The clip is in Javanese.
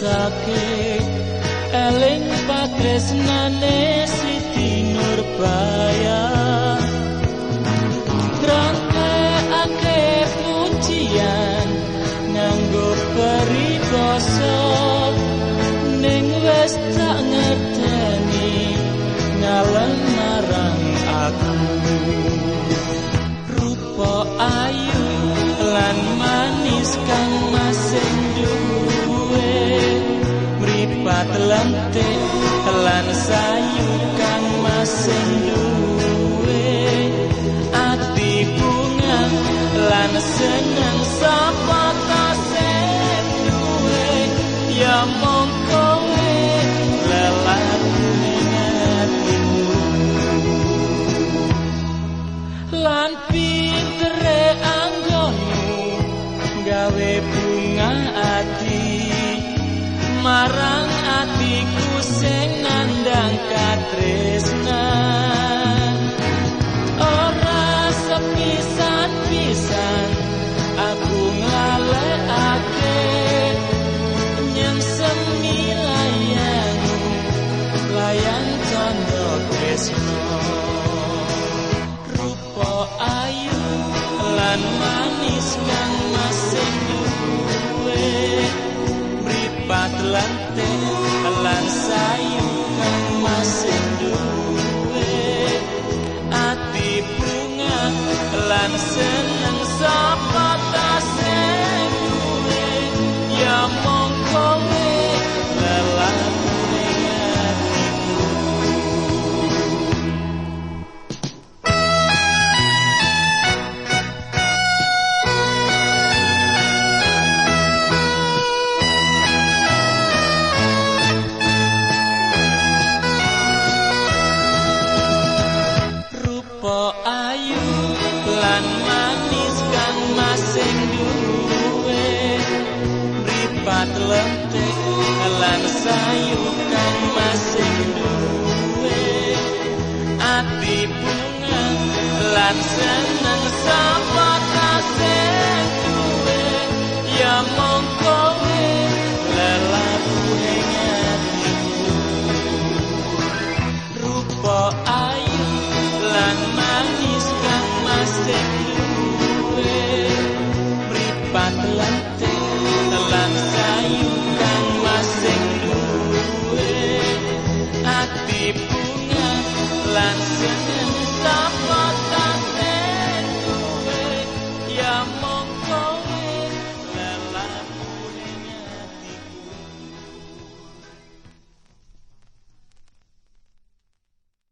ake eling patresnane siti nurbaya. Rangke ake pujian nganggo peribasa ning wis tak ngerteni ngalen marang aku mripat lentik lan sayu kang masing duwe. Ati bunga lan seneng sapa kasih duwe. Ya marang atiku sing nandang katresnan mripat rupa ayu lan manis kang masing duwe? Mripat lentik lan sayu kang masing duwe. Ati bunga lan seneng sapa